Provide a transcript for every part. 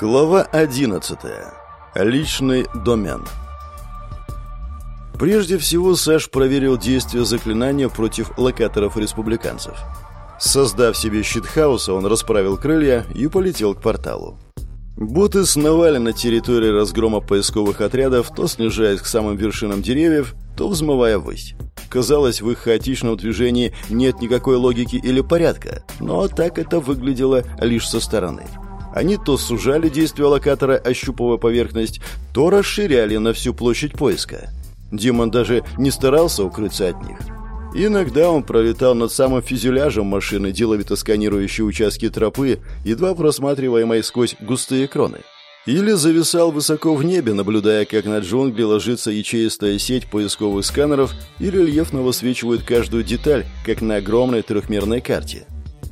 Глава 11. Личный домен. Прежде всего, Саш проверил действие заклинания против локаторов республиканцев. Создав себе щит хаоса, он расправил крылья и полетел к порталу. Боты сновали на территории разгрома поисковых отрядов, то снижаясь к самым вершинам деревьев, то взмывая ввысь. Казалось, в их хаотичном движении нет никакой логики или порядка, но так это выглядело лишь со стороны. Они то сужали действие локатора, ощупывая поверхность, то расширяли на всю площадь поиска. Димон даже не старался укрыться от них. Иногда он пролетал над самым фюзеляжем машины, деловито сканирующей участки тропы, едва просматриваемой сквозь густые кроны. Или зависал высоко в небе, наблюдая, как на джунгли ложится ячеистая сеть поисковых сканеров и рельефно высвечивает каждую деталь, как на огромной трехмерной карте.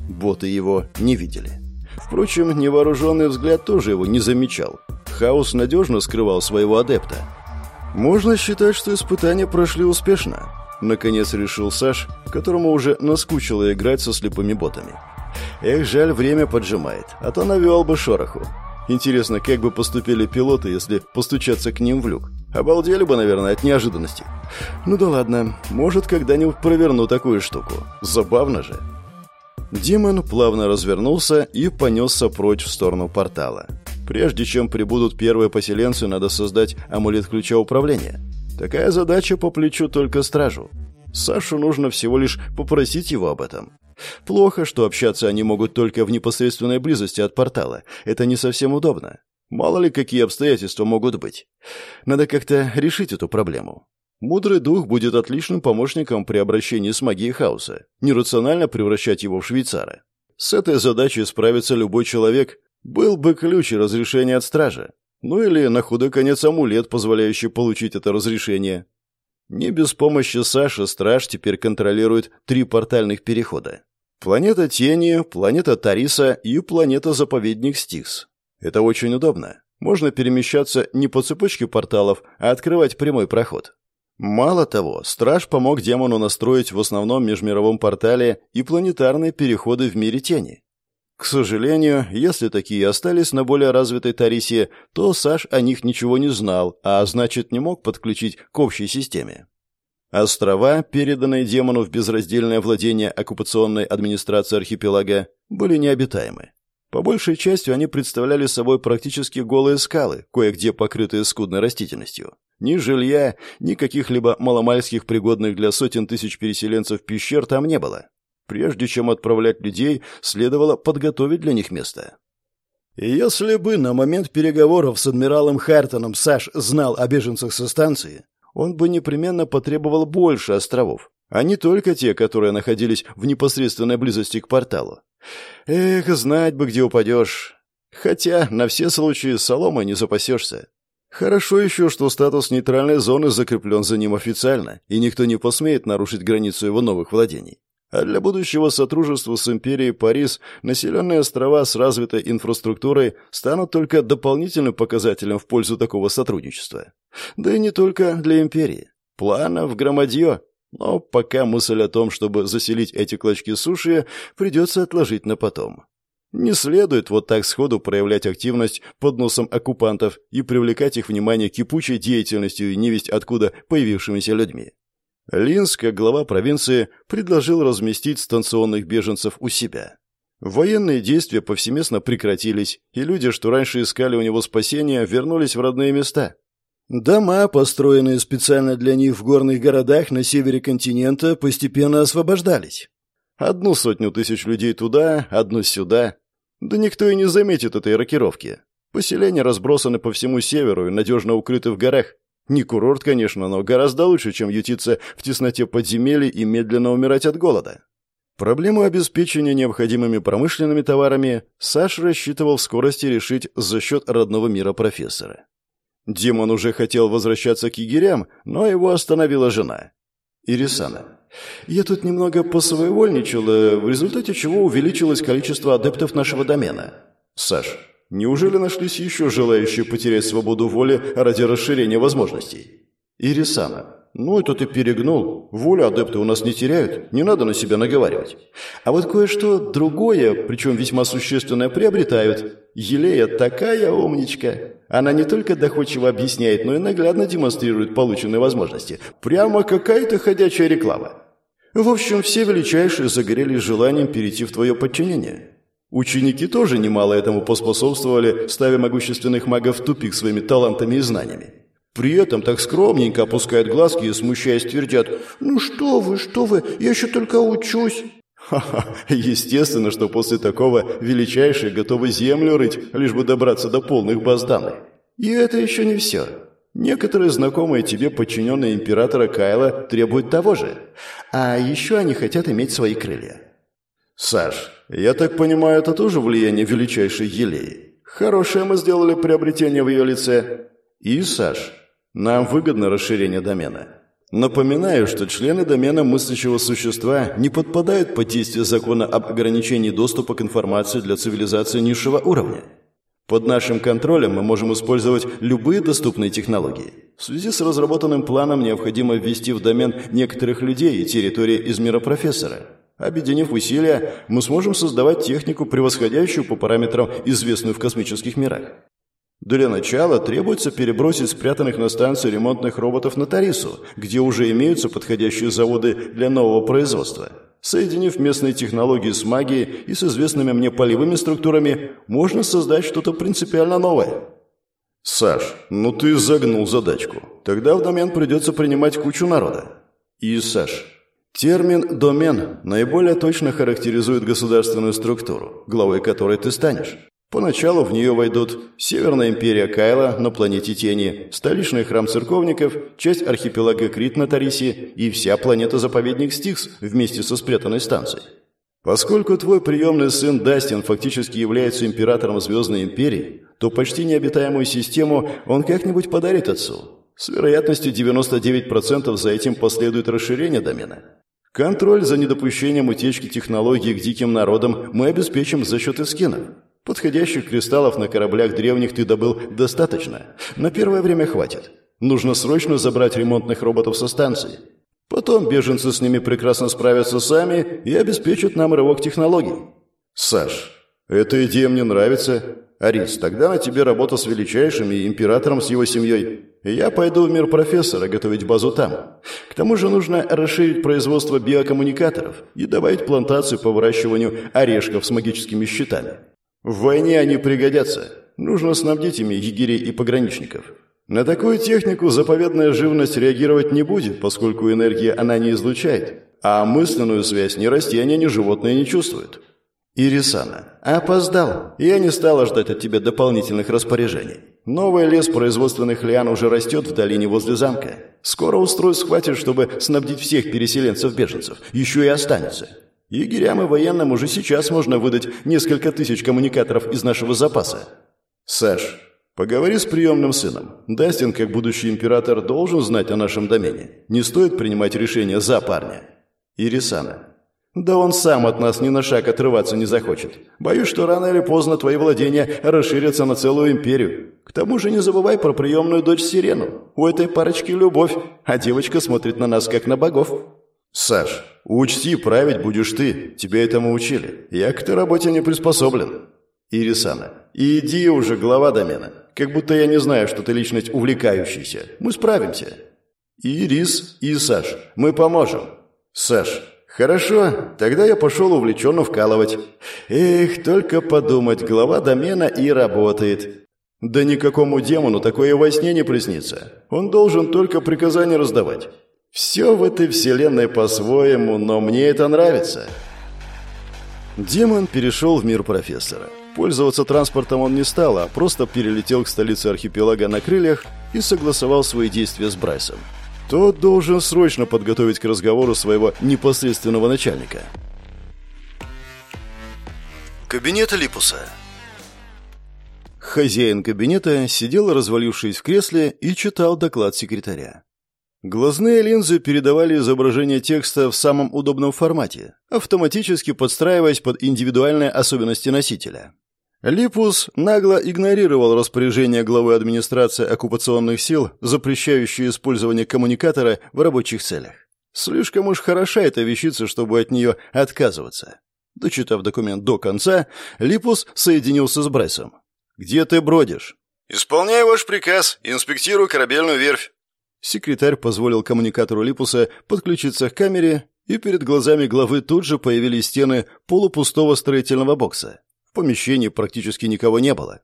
Боты его не видели. Впрочем, невооруженный взгляд тоже его не замечал. Хаос надежно скрывал своего адепта. Можно считать, что испытания прошли успешно. Наконец решил Саш, которому уже наскучило играть со слепыми ботами. Эх, жаль, время поджимает, а то навел бы шороху. Интересно, как бы поступили пилоты, если постучаться к ним в люк? Обалдели бы, наверное, от неожиданности. Ну да ладно, может, когда-нибудь проверну такую штуку. Забавно же. Демон плавно развернулся и понесся прочь в сторону портала. Прежде чем прибудут первые поселенцы, надо создать амулет ключа управления. Такая задача по плечу только стражу. Сашу нужно всего лишь попросить его об этом. Плохо, что общаться они могут только в непосредственной близости от портала. Это не совсем удобно. Мало ли, какие обстоятельства могут быть. Надо как-то решить эту проблему. Мудрый дух будет отличным помощником при обращении с магией хаоса. Нерационально превращать его в швейцара. С этой задачей справится любой человек. Был бы ключ и разрешение от стража. Ну или на худой конец амулет, позволяющий получить это разрешение. Не без помощи Саши страж теперь контролирует три портальных перехода. Планета Тени, планета Тариса и планета-заповедник Стикс. Это очень удобно. Можно перемещаться не по цепочке порталов, а открывать прямой проход. Мало того, страж помог демону настроить в основном межмировом портале и планетарные переходы в мире тени. К сожалению, если такие остались на более развитой Тарисе, то Саш о них ничего не знал, а значит не мог подключить к общей системе. Острова, переданные демону в безраздельное владение оккупационной администрации архипелага, были необитаемы. По большей части они представляли собой практически голые скалы, кое-где покрытые скудной растительностью. Ни жилья, ни каких-либо маломальских пригодных для сотен тысяч переселенцев пещер там не было. Прежде чем отправлять людей, следовало подготовить для них место. если бы на момент переговоров с адмиралом Хартоном Саш знал о беженцах со станции, он бы непременно потребовал больше островов, а не только те, которые находились в непосредственной близости к порталу. Эх, знать бы, где упадешь. Хотя на все случаи соломой не запасешься. Хорошо еще, что статус нейтральной зоны закреплен за ним официально, и никто не посмеет нарушить границу его новых владений. А для будущего сотрудничества с империей Парис населенные острова с развитой инфраструктурой станут только дополнительным показателем в пользу такого сотрудничества. Да и не только для империи. Планов громадье. Но пока мысль о том, чтобы заселить эти клочки суши, придется отложить на потом. Не следует вот так сходу проявлять активность под носом оккупантов и привлекать их внимание кипучей деятельностью и невесть откуда появившимися людьми. Линс, как глава провинции, предложил разместить станционных беженцев у себя. Военные действия повсеместно прекратились, и люди, что раньше искали у него спасения, вернулись в родные места. Дома, построенные специально для них в горных городах на севере континента, постепенно освобождались. Одну сотню тысяч людей туда, одну сюда. Да никто и не заметит этой рокировки. Поселения разбросаны по всему северу и надежно укрыты в горах. Не курорт, конечно, но гораздо лучше, чем ютиться в тесноте подземелий и медленно умирать от голода. Проблему обеспечения необходимыми промышленными товарами Саш рассчитывал в скорости решить за счет родного мира профессора. Димон уже хотел возвращаться к егерям, но его остановила жена. Ирисана. Я тут немного посвоевольничала, в результате чего увеличилось количество адептов нашего домена. Саш, неужели нашлись еще желающие потерять свободу воли ради расширения возможностей? Ирисана. «Ну, это ты перегнул. Волю адепты у нас не теряют. Не надо на себя наговаривать. А вот кое-что другое, причем весьма существенное, приобретают. Елея такая умничка. Она не только доходчиво объясняет, но и наглядно демонстрирует полученные возможности. Прямо какая-то ходячая реклама. В общем, все величайшие загорелись желанием перейти в твое подчинение. Ученики тоже немало этому поспособствовали, ставя могущественных магов в тупик своими талантами и знаниями. При этом так скромненько опускают глазки и, смущаясь, твердят «Ну что вы, что вы, я еще только учусь». Ха-ха, естественно, что после такого величайшие готовы землю рыть, лишь бы добраться до полных баз данных. И это еще не все. Некоторые знакомые тебе подчиненные императора Кайла требуют того же. А еще они хотят иметь свои крылья. Саш, я так понимаю, это тоже влияние величайшей Елеи. Хорошее мы сделали приобретение в ее лице. И, Саш, нам выгодно расширение домена. Напоминаю, что члены домена мыслящего существа не подпадают под действие закона об ограничении доступа к информации для цивилизации низшего уровня. Под нашим контролем мы можем использовать любые доступные технологии. В связи с разработанным планом необходимо ввести в домен некоторых людей и территории из мира профессора. Объединив усилия, мы сможем создавать технику, превосходящую по параметрам известную в космических мирах. Для начала требуется перебросить спрятанных на станции ремонтных роботов на Тарису, где уже имеются подходящие заводы для нового производства. Соединив местные технологии с магией и с известными мне полевыми структурами, можно создать что-то принципиально новое. Саш, ну ты загнул задачку. Тогда в домен придется принимать кучу народа. И, Саш, термин «домен» наиболее точно характеризует государственную структуру, главой которой ты станешь. Поначалу в нее войдут Северная империя Кайла на планете Тени, столичный храм церковников, часть архипелага Крит на Тарисе и вся планета-заповедник Стикс вместе со спрятанной станцией. Поскольку твой приемный сын Дастин фактически является императором Звездной империи, то почти необитаемую систему он как-нибудь подарит отцу. С вероятностью 99% за этим последует расширение домена. Контроль за недопущением утечки технологий к диким народам мы обеспечим за счет эскинов. Подходящих кристаллов на кораблях древних ты добыл достаточно. На первое время хватит. Нужно срочно забрать ремонтных роботов со станции. Потом беженцы с ними прекрасно справятся сами и обеспечат нам рывок технологий. Саш, эта идея мне нравится. Арис, тогда на тебе работа с величайшим и императором с его семьей. Я пойду в мир профессора готовить базу там. К тому же нужно расширить производство биокоммуникаторов и добавить плантацию по выращиванию орешков с магическими щитами. В войне они пригодятся. Нужно снабдить ими егерей и пограничников. На такую технику заповедная живность реагировать не будет, поскольку энергии она не излучает, а мысленную связь ни растения, ни животные не чувствуют. Ирисана, опоздал. Я не стала ждать от тебя дополнительных распоряжений. Новый лес производственных лиан уже растет в долине возле замка. Скоро устройств хватит, чтобы снабдить всех переселенцев-беженцев. Еще и останется. Егерям и военным уже сейчас можно выдать несколько тысяч коммуникаторов из нашего запаса. Саш, поговори с приемным сыном. Дастин, как будущий император, должен знать о нашем домене. Не стоит принимать решение за парня. Ирисана. Да он сам от нас ни на шаг отрываться не захочет. Боюсь, что рано или поздно твои владения расширятся на целую империю. К тому же не забывай про приемную дочь Сирену. У этой парочки любовь, а девочка смотрит на нас как на богов. «Саш, учти, править будешь ты. Тебя этому учили. Я к этой работе не приспособлен». «Ирисана, иди уже, глава домена. Как будто я не знаю, что ты личность увлекающаяся. Мы справимся». «Ирис и Саш, мы поможем». «Саш, хорошо, тогда я пошел увлеченно вкалывать». «Эх, только подумать, глава домена и работает». «Да никакому демону такое во сне не приснится. Он должен только приказания раздавать». Все в этой вселенной по-своему, но мне это нравится. Демон перешел в мир профессора. Пользоваться транспортом он не стал, а просто перелетел к столице архипелага на крыльях и согласовал свои действия с Брайсом. Тот должен срочно подготовить к разговору своего непосредственного начальника. Кабинет Липуса Хозяин кабинета сидел, развалившись в кресле, и читал доклад секретаря. Глазные линзы передавали изображение текста в самом удобном формате, автоматически подстраиваясь под индивидуальные особенности носителя. Липус нагло игнорировал распоряжение главы администрации оккупационных сил, запрещающее использование коммуникатора в рабочих целях. Слишком уж хороша эта вещица, чтобы от нее отказываться. Дочитав документ до конца, Липус соединился с Брайсом. «Где ты бродишь?» «Исполняю ваш приказ. Инспектирую корабельную верфь». Секретарь позволил коммуникатору Липуса подключиться к камере, и перед глазами главы тут же появились стены полупустого строительного бокса. В помещении практически никого не было.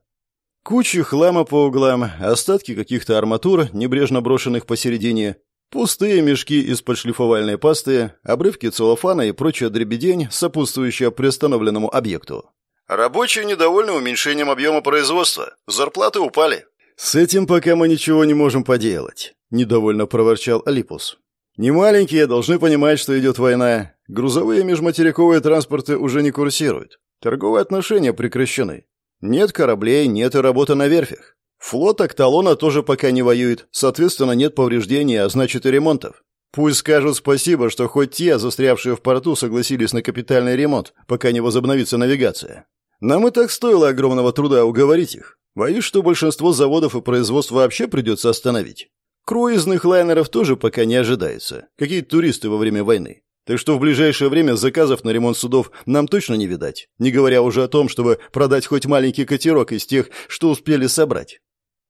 Кучи хлама по углам, остатки каких-то арматур, небрежно брошенных посередине, пустые мешки из-под шлифовальной пасты, обрывки целлофана и прочая дребедень, сопутствующая приостановленному объекту. «Рабочие недовольны уменьшением объема производства. Зарплаты упали». «С этим пока мы ничего не можем поделать», — недовольно проворчал Алипус. «Не маленькие должны понимать, что идет война. Грузовые межматериковые транспорты уже не курсируют. Торговые отношения прекращены. Нет кораблей, нет и работы на верфях. Флот Акталона тоже пока не воюет, соответственно, нет повреждений, а значит и ремонтов. Пусть скажут спасибо, что хоть те, застрявшие в порту, согласились на капитальный ремонт, пока не возобновится навигация. Нам и так стоило огромного труда уговорить их. Боюсь, что большинство заводов и производств вообще придется остановить. Круизных лайнеров тоже пока не ожидается. Какие туристы во время войны. Так что в ближайшее время заказов на ремонт судов нам точно не видать, не говоря уже о том, чтобы продать хоть маленький катерок из тех, что успели собрать.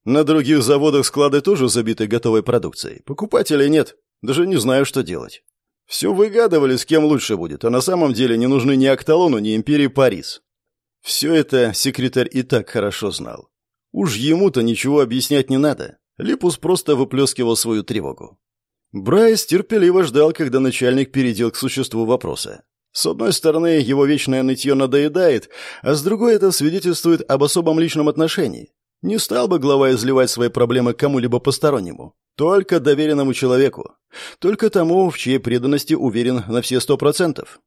На других заводах склады тоже забиты готовой продукцией. Покупателей нет. Даже не знаю, что делать. Все выгадывали, с кем лучше будет, а на самом деле не нужны ни Акталону, ни Империи Парис. Все это секретарь и так хорошо знал. Уж ему-то ничего объяснять не надо. Липус просто выплескивал свою тревогу. Брайс терпеливо ждал, когда начальник перейдет к существу вопроса. С одной стороны, его вечное нытье надоедает, а с другой это свидетельствует об особом личном отношении. Не стал бы глава изливать свои проблемы кому-либо постороннему. Только доверенному человеку. Только тому, в чьей преданности уверен на все сто процентов.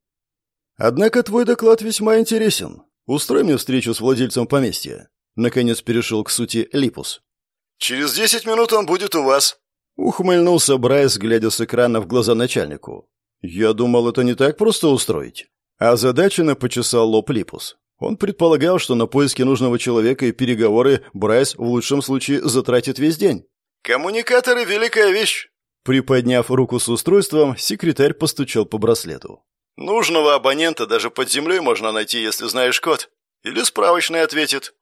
Однако твой доклад весьма интересен. Устрой мне встречу с владельцем поместья. Наконец перешел к сути Липус. «Через десять минут он будет у вас», Ухмыльнулся Брайс, глядя с экрана в глаза начальнику. «Я думал, это не так просто устроить». А задаченно почесал лоб Липус. Он предполагал, что на поиски нужного человека и переговоры Брайс в лучшем случае затратит весь день. «Коммуникаторы — великая вещь!» Приподняв руку с устройством, секретарь постучал по браслету. «Нужного абонента даже под землей можно найти, если знаешь код. Или справочный ответит».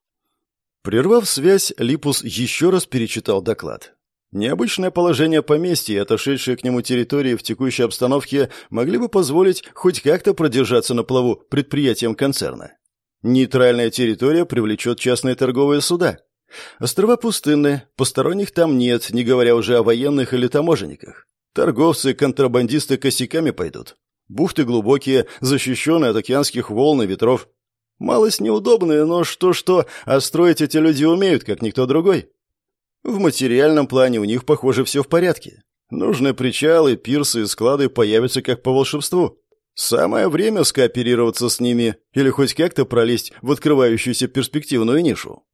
Прервав связь, Липус еще раз перечитал доклад. Необычное положение поместья и отошедшие к нему территории в текущей обстановке могли бы позволить хоть как-то продержаться на плаву предприятиям концерна. Нейтральная территория привлечет частные торговые суда. Острова пустынны, посторонних там нет, не говоря уже о военных или таможенниках. Торговцы, контрабандисты косяками пойдут. Бухты глубокие, защищенные от океанских волн и ветров. Малость неудобные, но что-что, а строить эти люди умеют, как никто другой. В материальном плане у них, похоже, все в порядке. Нужные причалы, пирсы и склады появятся как по волшебству. Самое время скооперироваться с ними или хоть как-то пролезть в открывающуюся перспективную нишу.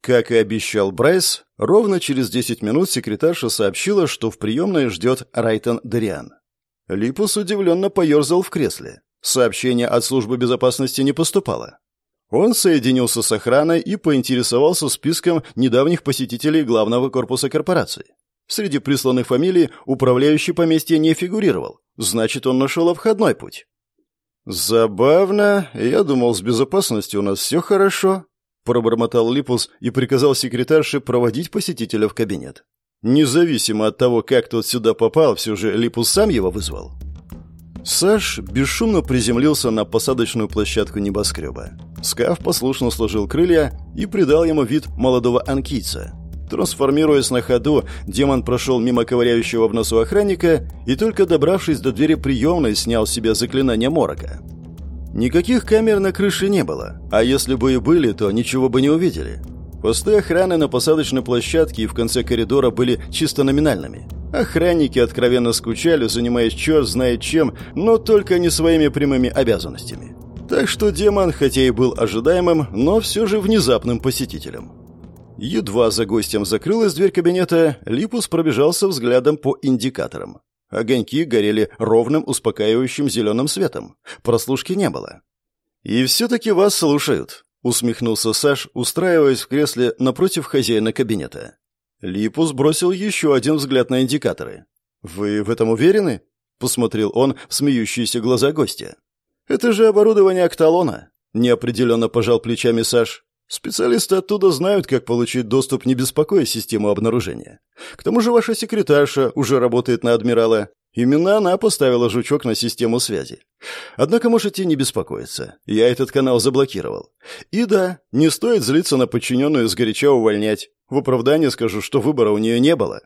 Как и обещал Брайс, ровно через 10 минут секретарша сообщила, что в приемной ждет Райтон Дериан. Липус удивленно поерзал в кресле. Сообщение от службы безопасности не поступало. Он соединился с охраной и поинтересовался списком недавних посетителей главного корпуса корпорации. Среди присланных фамилий управляющий поместье не фигурировал, значит, он нашел обходной путь. «Забавно. Я думал, с безопасностью у нас все хорошо», — пробормотал Липус и приказал секретарше проводить посетителя в кабинет. Независимо от того, как тот сюда попал, все же Липус сам его вызвал. Саш бесшумно приземлился на посадочную площадку небоскреба. Скаф послушно сложил крылья и придал ему вид молодого анкийца. Трансформируясь на ходу, демон прошел мимо ковыряющего в носу охранника и только добравшись до двери приемной, снял с себя заклинание морока. Никаких камер на крыше не было, а если бы и были, то ничего бы не увидели. Посты охраны на посадочной площадке и в конце коридора были чисто номинальными. Охранники откровенно скучали, занимаясь черт знает чем, но только не своими прямыми обязанностями. Так что демон, хотя и был ожидаемым, но все же внезапным посетителем. Едва за гостем закрылась дверь кабинета, Липус пробежался взглядом по индикаторам. Огоньки горели ровным, успокаивающим зеленым светом. Прослушки не было. «И все-таки вас слушают», усмехнулся Саш, устраиваясь в кресле напротив хозяина кабинета. Липус бросил еще один взгляд на индикаторы. «Вы в этом уверены?» — посмотрел он в смеющиеся глаза гостя. «Это же оборудование Акталона», — неопределенно пожал плечами Саш. «Специалисты оттуда знают, как получить доступ, не беспокоя систему обнаружения. К тому же ваша секретарша уже работает на адмирала. Именно она поставила жучок на систему связи. Однако можете не беспокоиться. Я этот канал заблокировал. И да, не стоит злиться на подчиненную сгоряча увольнять. В оправдание скажу, что выбора у нее не было.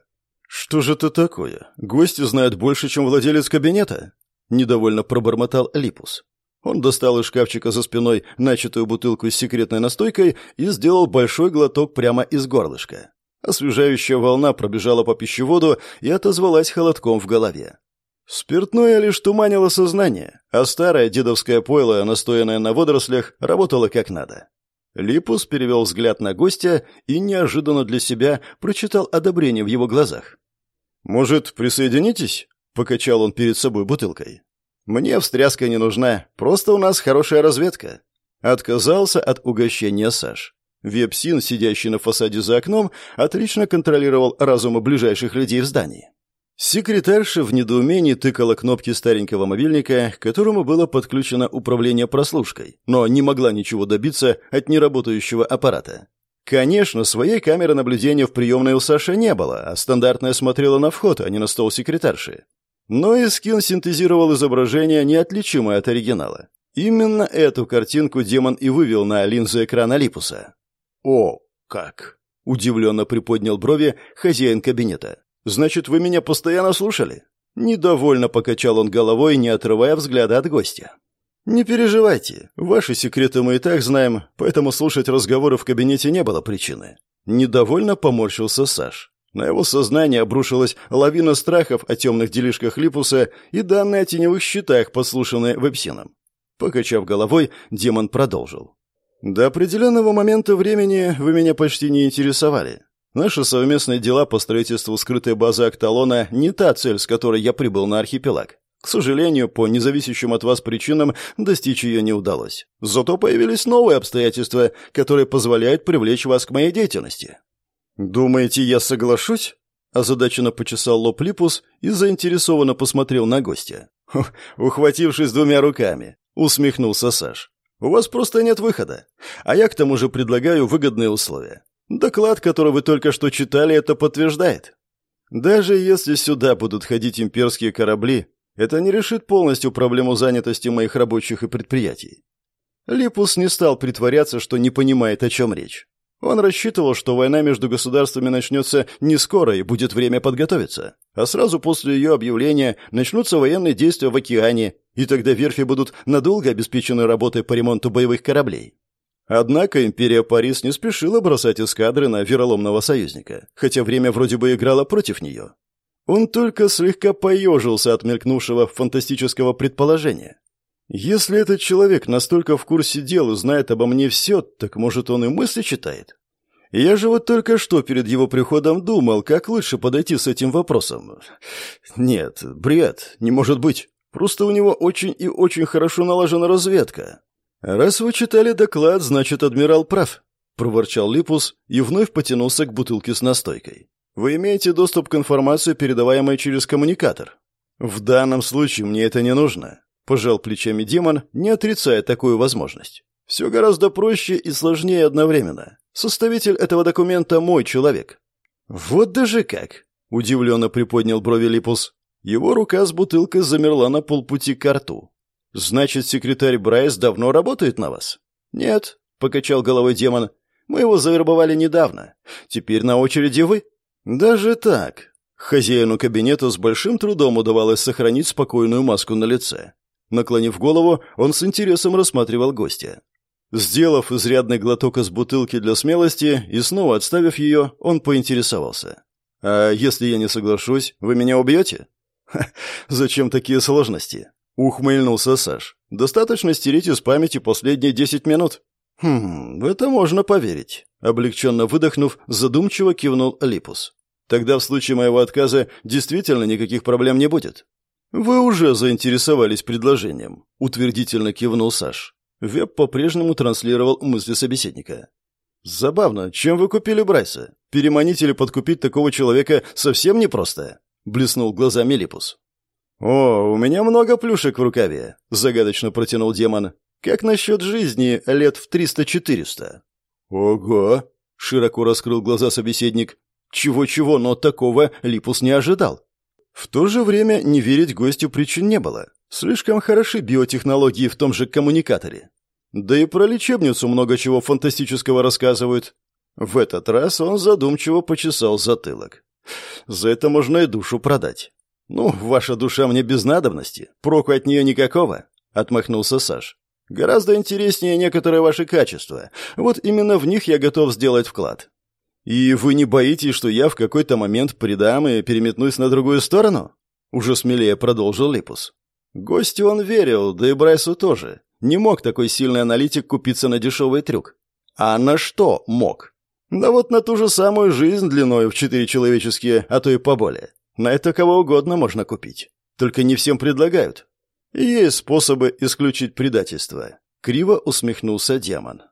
Что же это такое? Гости знают больше, чем владелец кабинета? Недовольно пробормотал Липус. Он достал из шкафчика за спиной начатую бутылку с секретной настойкой и сделал большой глоток прямо из горлышка. Освежающая волна пробежала по пищеводу и отозвалась холодком в голове. Спиртное лишь туманило сознание, а старое дедовское пойло, настоянное на водорослях, работало как надо. Липус перевел взгляд на гостя и неожиданно для себя прочитал одобрение в его глазах. «Может, присоединитесь?» — покачал он перед собой бутылкой. «Мне встряска не нужна, просто у нас хорошая разведка». Отказался от угощения Саш. Вепсин, сидящий на фасаде за окном, отлично контролировал разумы ближайших людей в здании. Секретарша в недоумении тыкала кнопки старенького мобильника, к которому было подключено управление прослушкой, но не могла ничего добиться от неработающего аппарата. Конечно, своей камеры наблюдения в приемной у Саши не было, а стандартная смотрела на вход, а не на стол секретарши. Но и скин синтезировал изображение, неотличимое от оригинала. Именно эту картинку демон и вывел на линзу экрана Липуса. «О, как!» — удивленно приподнял брови хозяин кабинета. «Значит, вы меня постоянно слушали?» Недовольно покачал он головой, не отрывая взгляда от гостя. «Не переживайте, ваши секреты мы и так знаем, поэтому слушать разговоры в кабинете не было причины». Недовольно поморщился Саш. На его сознание обрушилась лавина страхов о темных делишках Липуса и данные о теневых счетах, послушанные вебсином. Покачав головой, демон продолжил. До определенного момента времени вы меня почти не интересовали. Наши совместные дела по строительству скрытой базы Акталона не та цель, с которой я прибыл на архипелаг. К сожалению, по независящим от вас причинам достичь ее не удалось. Зато появились новые обстоятельства, которые позволяют привлечь вас к моей деятельности. Думаете, я соглашусь? Озадаченно почесал лоб Липус и заинтересованно посмотрел на гостя. Ухватившись двумя руками, усмехнулся Саш. У вас просто нет выхода. А я к тому же предлагаю выгодные условия. Доклад, который вы только что читали, это подтверждает. Даже если сюда будут ходить имперские корабли, это не решит полностью проблему занятости моих рабочих и предприятий. Липус не стал притворяться, что не понимает, о чем речь. Он рассчитывал, что война между государствами начнется не скоро и будет время подготовиться, а сразу после ее объявления начнутся военные действия в океане, и тогда верфи будут надолго обеспечены работой по ремонту боевых кораблей. Однако империя Парис не спешила бросать эскадры на вероломного союзника, хотя время вроде бы играло против нее. Он только слегка поежился от мелькнувшего фантастического предположения. Если этот человек настолько в курсе дел и знает обо мне все, так может он и мысли читает? Я же вот только что перед его приходом думал, как лучше подойти с этим вопросом. Нет, бред, не может быть. Просто у него очень и очень хорошо налажена разведка. Раз вы читали доклад, значит, адмирал прав, проворчал Липус и вновь потянулся к бутылке с настойкой. Вы имеете доступ к информации, передаваемой через коммуникатор. В данном случае мне это не нужно. Пожал плечами демон, не отрицая такую возможность. Все гораздо проще и сложнее одновременно. Составитель этого документа мой человек. Вот даже как. Удивленно приподнял брови Липус. Его рука с бутылкой замерла на полпути к рту. «Значит, секретарь Брайс давно работает на вас?» «Нет», — покачал головой демон. «Мы его завербовали недавно. Теперь на очереди вы». «Даже так». Хозяину кабинета с большим трудом удавалось сохранить спокойную маску на лице. Наклонив голову, он с интересом рассматривал гостя. Сделав изрядный глоток из бутылки для смелости и снова отставив ее, он поинтересовался. «А если я не соглашусь, вы меня убьете?» «Зачем такие сложности?» — ухмыльнулся Саш. «Достаточно стереть из памяти последние десять минут». «Хм, в это можно поверить», — облегченно выдохнув, задумчиво кивнул Липус. «Тогда в случае моего отказа действительно никаких проблем не будет». «Вы уже заинтересовались предложением», — утвердительно кивнул Саш. Веб по-прежнему транслировал мысли собеседника. «Забавно, чем вы купили Брайса? Переманить или подкупить такого человека совсем непросто», — блеснул глазами Липус. «О, у меня много плюшек в рукаве», — загадочно протянул демон. «Как насчет жизни лет в триста-четыреста?» «Ого!» — широко раскрыл глаза собеседник. Чего-чего, но такого Липус не ожидал. В то же время не верить гостю причин не было. Слишком хороши биотехнологии в том же коммуникаторе. Да и про лечебницу много чего фантастического рассказывают. В этот раз он задумчиво почесал затылок. За это можно и душу продать. Ну, ваша душа мне без надобности. Проку от нее никакого, — отмахнулся Саш. Гораздо интереснее некоторые ваши качества. Вот именно в них я готов сделать вклад. «И вы не боитесь, что я в какой-то момент предам и переметнусь на другую сторону?» Уже смелее продолжил Липус. Гостю он верил, да и Брайсу тоже. Не мог такой сильный аналитик купиться на дешевый трюк. А на что мог? Да вот на ту же самую жизнь длиной в четыре человеческие, а то и поболее. На это кого угодно можно купить. Только не всем предлагают. Есть способы исключить предательство. Криво усмехнулся демон.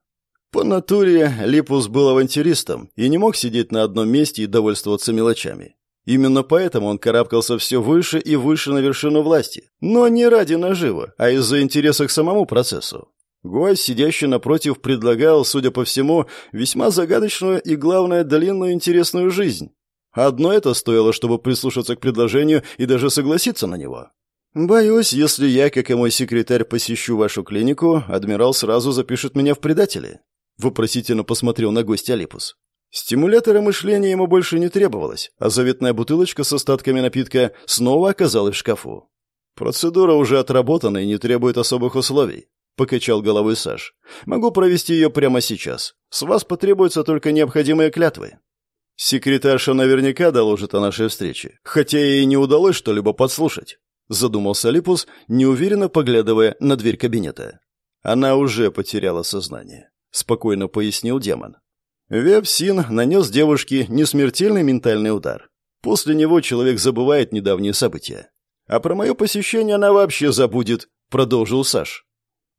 По натуре Липус был авантюристом и не мог сидеть на одном месте и довольствоваться мелочами. Именно поэтому он карабкался все выше и выше на вершину власти. Но не ради наживы, а из-за интереса к самому процессу. Гость, сидящий напротив, предлагал, судя по всему, весьма загадочную и, главное, длинную интересную жизнь. Одно это стоило, чтобы прислушаться к предложению и даже согласиться на него. «Боюсь, если я, как и мой секретарь, посещу вашу клинику, адмирал сразу запишет меня в предатели. Вопросительно посмотрел на гостя Алипус. Стимулятора мышления ему больше не требовалось, а заветная бутылочка с остатками напитка снова оказалась в шкафу. «Процедура уже отработана и не требует особых условий», — покачал головой Саш. «Могу провести ее прямо сейчас. С вас потребуются только необходимые клятвы». «Секретарша наверняка доложит о нашей встрече, хотя ей не удалось что-либо подслушать», — задумался Липус, неуверенно поглядывая на дверь кабинета. Она уже потеряла сознание. — спокойно пояснил демон. Вебсин нанес девушке несмертельный ментальный удар. После него человек забывает недавние события. А про мое посещение она вообще забудет, продолжил Саш.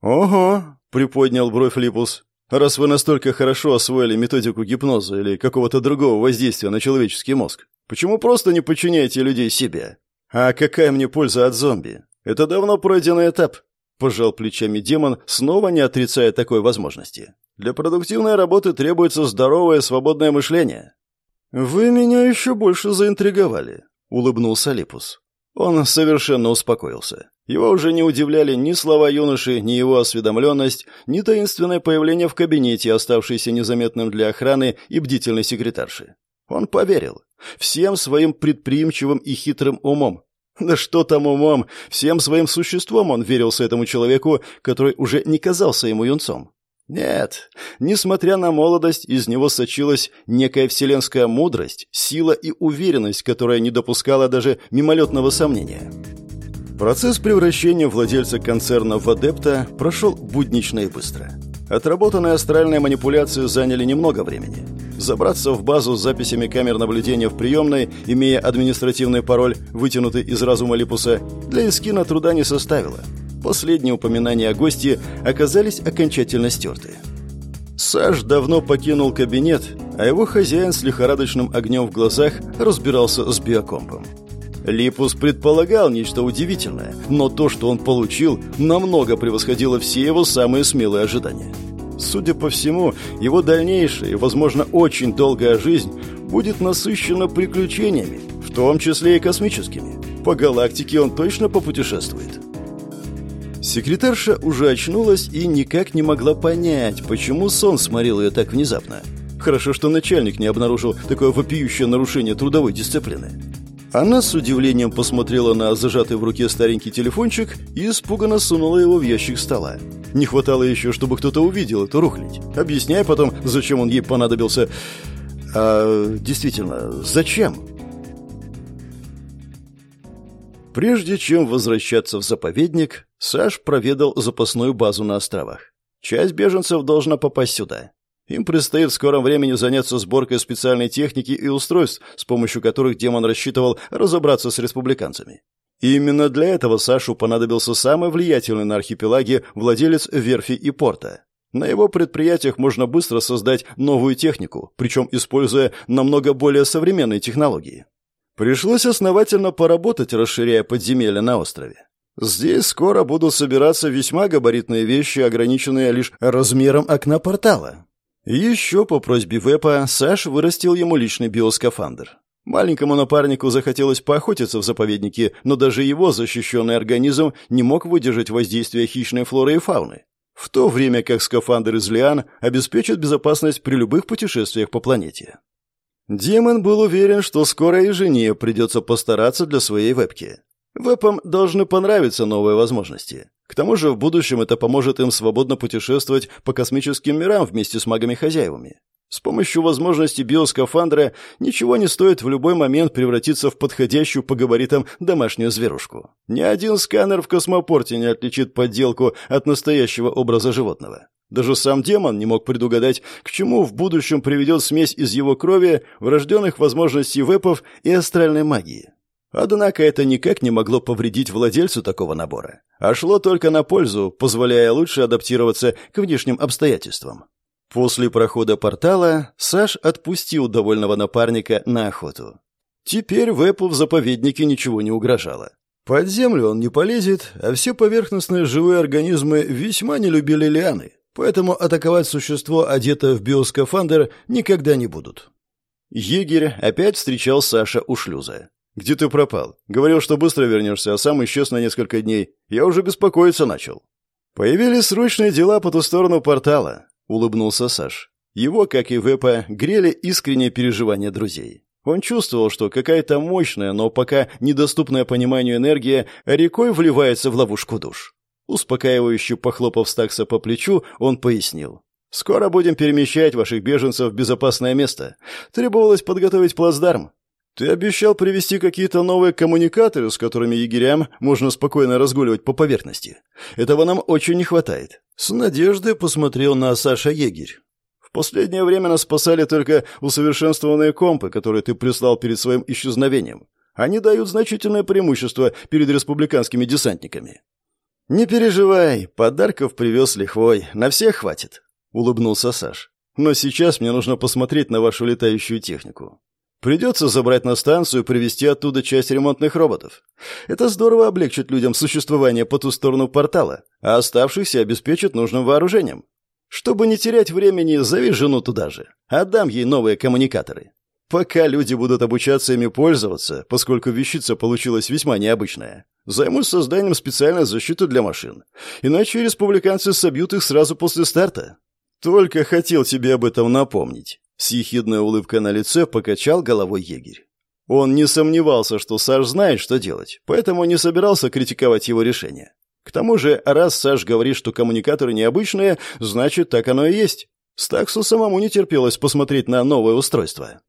Ого, приподнял бровь Липус. Раз вы настолько хорошо освоили методику гипноза или какого-то другого воздействия на человеческий мозг, почему просто не подчиняете людей себе? А какая мне польза от зомби? Это давно пройденный этап. Пожал плечами демон, снова не отрицая такой возможности. Для продуктивной работы требуется здоровое свободное мышление. Вы меня еще больше заинтриговали, улыбнулся Липус. Он совершенно успокоился. Его уже не удивляли ни слова юноши, ни его осведомленность, ни таинственное появление в кабинете, оставшееся незаметным для охраны и бдительной секретарши. Он поверил. Всем своим предприимчивым и хитрым умом. Да что там умом, всем своим существом он верился этому человеку, который уже не казался ему юнцом. Нет, несмотря на молодость, из него сочилась некая вселенская мудрость, сила и уверенность, которая не допускала даже мимолетного сомнения. Процесс превращения владельца концерна в адепта прошел буднично и быстро. Отработанные астральные манипуляции заняли немного времени. Забраться в базу с записями камер наблюдения в приемной, имея административный пароль, вытянутый из разума Липуса, для Искина труда не составило. Последние упоминания о гости оказались окончательно стерты. Саш давно покинул кабинет, а его хозяин с лихорадочным огнем в глазах разбирался с биокомпом. Липус предполагал нечто удивительное, но то, что он получил, намного превосходило все его самые смелые ожидания. Судя по всему, его дальнейшая и, возможно, очень долгая жизнь будет насыщена приключениями, в том числе и космическими. По галактике он точно попутешествует. Секретарша уже очнулась и никак не могла понять, почему сон сморил ее так внезапно. Хорошо, что начальник не обнаружил такое вопиющее нарушение трудовой дисциплины. Она с удивлением посмотрела на зажатый в руке старенький телефончик и испуганно сунула его в ящик стола. Не хватало еще, чтобы кто-то увидел эту рухлядь. Объясняй потом, зачем он ей понадобился. А действительно, зачем? Прежде чем возвращаться в заповедник, Саш проведал запасную базу на островах. Часть беженцев должна попасть сюда. Им предстоит в скором времени заняться сборкой специальной техники и устройств, с помощью которых демон рассчитывал разобраться с республиканцами. И именно для этого Сашу понадобился самый влиятельный на архипелаге владелец верфи и порта. На его предприятиях можно быстро создать новую технику, причем используя намного более современные технологии. Пришлось основательно поработать, расширяя подземелья на острове. Здесь скоро будут собираться весьма габаритные вещи, ограниченные лишь размером окна портала. Еще по просьбе Вепа Саш вырастил ему личный биоскафандр. Маленькому напарнику захотелось поохотиться в заповеднике, но даже его защищенный организм не мог выдержать воздействия хищной флоры и фауны в то время как скафандр из лиан обеспечит безопасность при любых путешествиях по планете. Демон был уверен, что скоро и жене придется постараться для своей вебки. Вебам должны понравиться новые возможности. К тому же в будущем это поможет им свободно путешествовать по космическим мирам вместе с магами-хозяевами. С помощью возможности биоскафандра ничего не стоит в любой момент превратиться в подходящую по габаритам домашнюю зверушку. Ни один сканер в космопорте не отличит подделку от настоящего образа животного. Даже сам демон не мог предугадать, к чему в будущем приведет смесь из его крови, врожденных возможностей вепов и астральной магии. Однако это никак не могло повредить владельцу такого набора, а шло только на пользу, позволяя лучше адаптироваться к внешним обстоятельствам. После прохода портала Саш отпустил довольного напарника на охоту. Теперь Вэпу в заповеднике ничего не угрожало. Под землю он не полезет, а все поверхностные живые организмы весьма не любили лианы, поэтому атаковать существо, одетое в биоскафандр, никогда не будут. Егерь опять встречал Саша у шлюза. «Где ты пропал? Говорил, что быстро вернешься, а сам исчез на несколько дней. Я уже беспокоиться начал». Появились срочные дела по ту сторону портала улыбнулся Саш. Его, как и Вепа, грели искренние переживания друзей. Он чувствовал, что какая-то мощная, но пока недоступная пониманию энергия рекой вливается в ловушку душ. Успокаивающе похлопав Стакса по плечу, он пояснил. «Скоро будем перемещать ваших беженцев в безопасное место. Требовалось подготовить плацдарм. Ты обещал привезти какие-то новые коммуникаторы, с которыми егерям можно спокойно разгуливать по поверхности. Этого нам очень не хватает. С надеждой посмотрел на Саша егерь. В последнее время нас спасали только усовершенствованные компы, которые ты прислал перед своим исчезновением. Они дают значительное преимущество перед республиканскими десантниками. Не переживай, подарков привез лихвой, на всех хватит, улыбнулся Саш. Но сейчас мне нужно посмотреть на вашу летающую технику. Придется забрать на станцию и привезти оттуда часть ремонтных роботов. Это здорово облегчит людям существование по ту сторону портала, а оставшихся обеспечит нужным вооружением. Чтобы не терять времени, зови жену туда же. Отдам ей новые коммуникаторы. Пока люди будут обучаться ими пользоваться, поскольку вещица получилась весьма необычная, займусь созданием специальной защиты для машин. Иначе республиканцы собьют их сразу после старта. Только хотел тебе об этом напомнить. С ехидной улыбкой на лице покачал головой егерь. Он не сомневался, что Саш знает, что делать, поэтому не собирался критиковать его решение. К тому же, раз Саш говорит, что коммуникаторы необычные, значит, так оно и есть. Стаксу самому не терпелось посмотреть на новое устройство.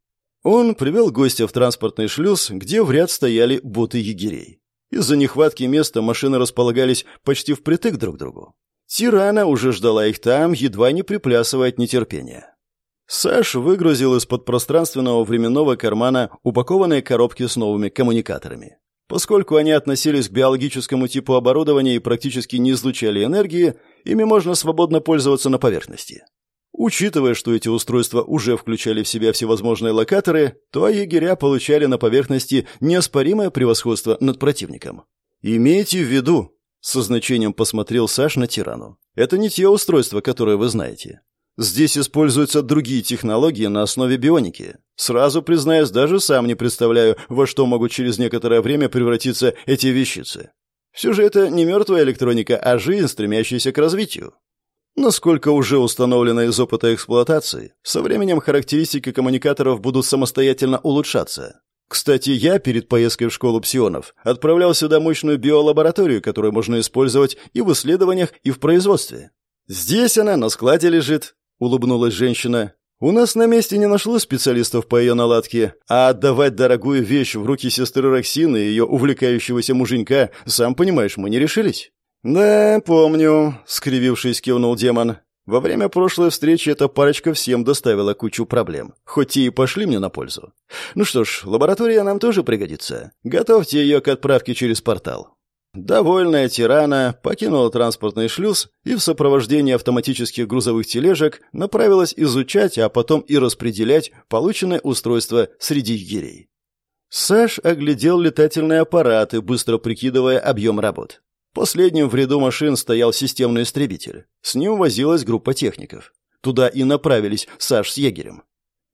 Он привел гостя в транспортный шлюз, где в ряд стояли боты егерей. Из-за нехватки места машины располагались почти впритык друг к другу. Тирана уже ждала их там, едва не приплясывая от нетерпения. Саш выгрузил из-под пространственного временного кармана упакованные коробки с новыми коммуникаторами. Поскольку они относились к биологическому типу оборудования и практически не излучали энергии, ими можно свободно пользоваться на поверхности. Учитывая, что эти устройства уже включали в себя всевозможные локаторы, то егеря получали на поверхности неоспоримое превосходство над противником. «Имейте в виду», — со значением посмотрел Саш на тирану, — «это не те устройства, которые вы знаете. Здесь используются другие технологии на основе бионики. Сразу признаюсь, даже сам не представляю, во что могут через некоторое время превратиться эти вещицы. Все же это не мертвая электроника, а жизнь, стремящаяся к развитию. Насколько уже установлено из опыта эксплуатации, со временем характеристики коммуникаторов будут самостоятельно улучшаться. Кстати, я перед поездкой в школу псионов отправлял сюда мощную биолабораторию, которую можно использовать и в исследованиях, и в производстве. Здесь она на складе лежит, улыбнулась женщина. У нас на месте не нашлось специалистов по ее наладке, а отдавать дорогую вещь в руки сестры Роксины и ее увлекающегося муженька, сам понимаешь, мы не решились. Да, помню, скривившись, кивнул демон. Во время прошлой встречи эта парочка всем доставила кучу проблем, хоть и пошли мне на пользу. Ну что ж, лаборатория нам тоже пригодится. Готовьте ее к отправке через портал. Довольная тирана покинула транспортный шлюз и в сопровождении автоматических грузовых тележек направилась изучать, а потом и распределять полученное устройство среди егерей. Саш оглядел летательные аппараты, быстро прикидывая объем работ. Последним в ряду машин стоял системный истребитель. С ним возилась группа техников. Туда и направились Саш с егерем.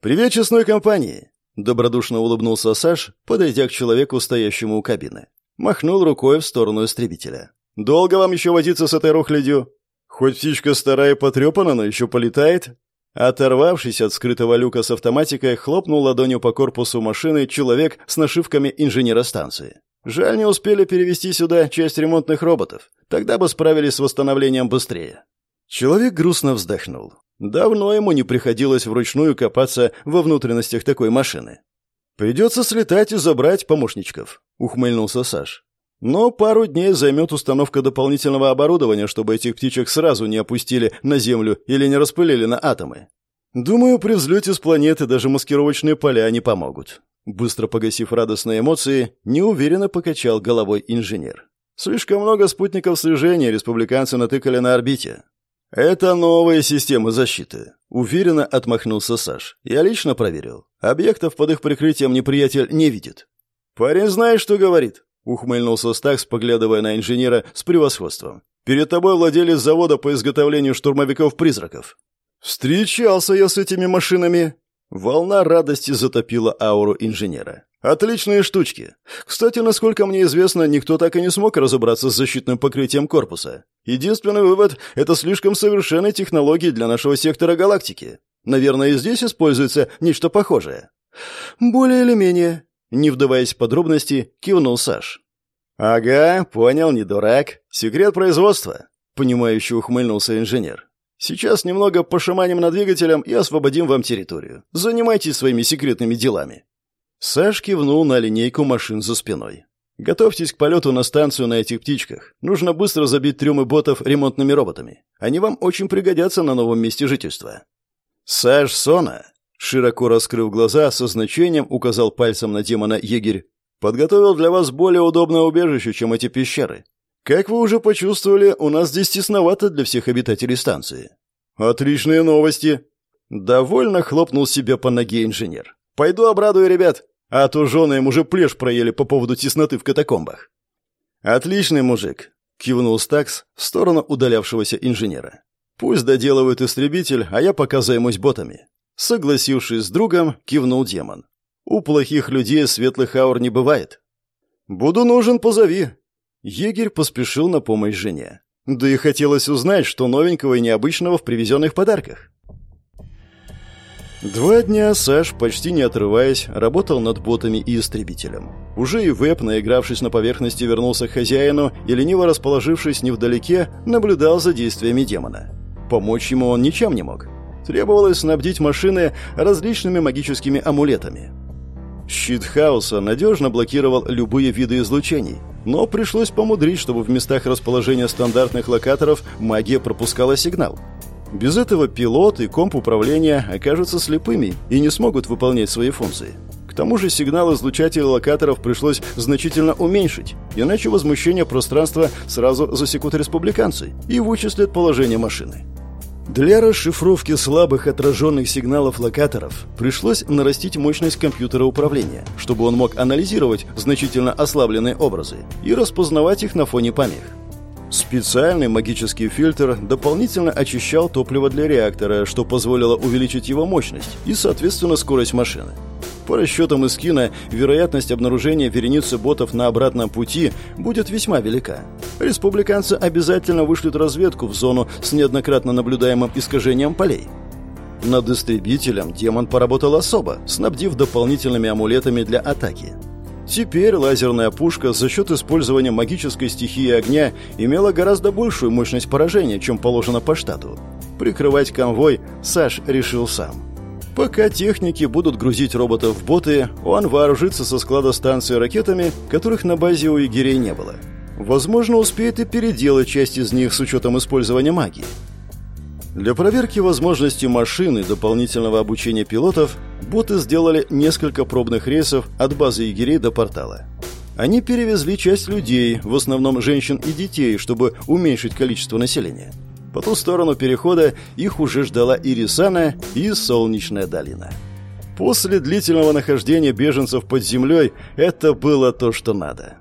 «Привет, честной компании!» Добродушно улыбнулся Саш, подойдя к человеку, стоящему у кабины. Махнул рукой в сторону истребителя. «Долго вам еще возиться с этой рухлядью? Хоть птичка старая и потрепана, но еще полетает?» Оторвавшись от скрытого люка с автоматикой, хлопнул ладонью по корпусу машины человек с нашивками инженера станции. Жаль, не успели перевести сюда часть ремонтных роботов. Тогда бы справились с восстановлением быстрее. Человек грустно вздохнул. Давно ему не приходилось вручную копаться во внутренностях такой машины. «Придется слетать и забрать помощничков», — ухмыльнулся Саш. «Но пару дней займет установка дополнительного оборудования, чтобы этих птичек сразу не опустили на Землю или не распылили на атомы. Думаю, при взлете с планеты даже маскировочные поля не помогут». Быстро погасив радостные эмоции, неуверенно покачал головой инженер. «Слишком много спутников слежения республиканцы натыкали на орбите. «Это новые системы защиты», — уверенно отмахнулся Саш. «Я лично проверил. Объектов под их прикрытием неприятель не видит». «Парень знает, что говорит», — ухмыльнулся Стакс, поглядывая на инженера с превосходством. «Перед тобой владелец завода по изготовлению штурмовиков-призраков». «Встречался я с этими машинами». Волна радости затопила ауру инженера. Отличные штучки. Кстати, насколько мне известно, никто так и не смог разобраться с защитным покрытием корпуса. Единственный вывод – это слишком совершенные технологии для нашего сектора галактики. Наверное, и здесь используется нечто похожее. Более или менее. Не вдаваясь в подробности, кивнул Саш. «Ага, понял, не дурак. Секрет производства», — понимающе ухмыльнулся инженер. «Сейчас немного пошаманим над двигателем и освободим вам территорию. Занимайтесь своими секретными делами». Саш кивнул на линейку машин за спиной. «Готовьтесь к полету на станцию на этих птичках. Нужно быстро забить трюмы ботов ремонтными роботами. Они вам очень пригодятся на новом месте жительства». «Саш Сона», широко раскрыв глаза, со значением указал пальцем на демона егерь, «подготовил для вас более удобное убежище, чем эти пещеры. Как вы уже почувствовали, у нас здесь тесновато для всех обитателей станции». «Отличные новости!» Довольно хлопнул себе по ноге инженер. Пойду обрадую ребят, а то жены им уже плешь проели по поводу тесноты в катакомбах». «Отличный мужик», — кивнул Стакс в сторону удалявшегося инженера. «Пусть доделывают истребитель, а я пока займусь ботами». Согласившись с другом, кивнул демон. «У плохих людей светлых аур не бывает». «Буду нужен, позови». Егерь поспешил на помощь жене. Да и хотелось узнать, что новенького и необычного в привезенных подарках. Два дня Саш, почти не отрываясь, работал над ботами и истребителем. Уже и веб, наигравшись на поверхности, вернулся к хозяину и, лениво расположившись невдалеке, наблюдал за действиями демона. Помочь ему он ничем не мог. Требовалось снабдить машины различными магическими амулетами. Щит хаоса надежно блокировал любые виды излучений, но пришлось помудрить, чтобы в местах расположения стандартных локаторов магия пропускала сигнал – без этого пилот и комп управления окажутся слепыми и не смогут выполнять свои функции. К тому же сигнал излучателей локаторов пришлось значительно уменьшить, иначе возмущение пространства сразу засекут республиканцы и вычислят положение машины. Для расшифровки слабых отраженных сигналов локаторов пришлось нарастить мощность компьютера управления, чтобы он мог анализировать значительно ослабленные образы и распознавать их на фоне помех. Специальный магический фильтр дополнительно очищал топливо для реактора, что позволило увеличить его мощность и, соответственно, скорость машины. По расчетам из кино, вероятность обнаружения вереницы ботов на обратном пути будет весьма велика. Республиканцы обязательно вышлют разведку в зону с неоднократно наблюдаемым искажением полей. Над истребителем демон поработал особо, снабдив дополнительными амулетами для атаки. Теперь лазерная пушка за счет использования магической стихии огня имела гораздо большую мощность поражения, чем положено по штату. Прикрывать конвой Саш решил сам. Пока техники будут грузить роботов в боты, он вооружится со склада станции ракетами, которых на базе у егерей не было. Возможно, успеет и переделать часть из них с учетом использования магии. Для проверки возможности машины дополнительного обучения пилотов боты сделали несколько пробных рейсов от базы егерей до портала. Они перевезли часть людей, в основном женщин и детей, чтобы уменьшить количество населения. По ту сторону перехода их уже ждала Ирисана и Солнечная долина. После длительного нахождения беженцев под землей это было то, что надо.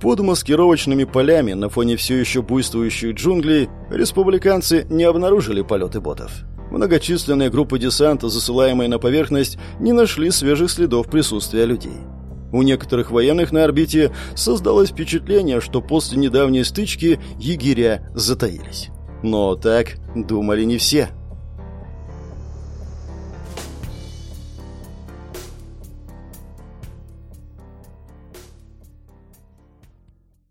Под маскировочными полями на фоне все еще буйствующих джунглей республиканцы не обнаружили полеты ботов. Многочисленные группы десанта, засылаемые на поверхность, не нашли свежих следов присутствия людей. У некоторых военных на орбите создалось впечатление, что после недавней стычки егеря затаились. Но так думали не все.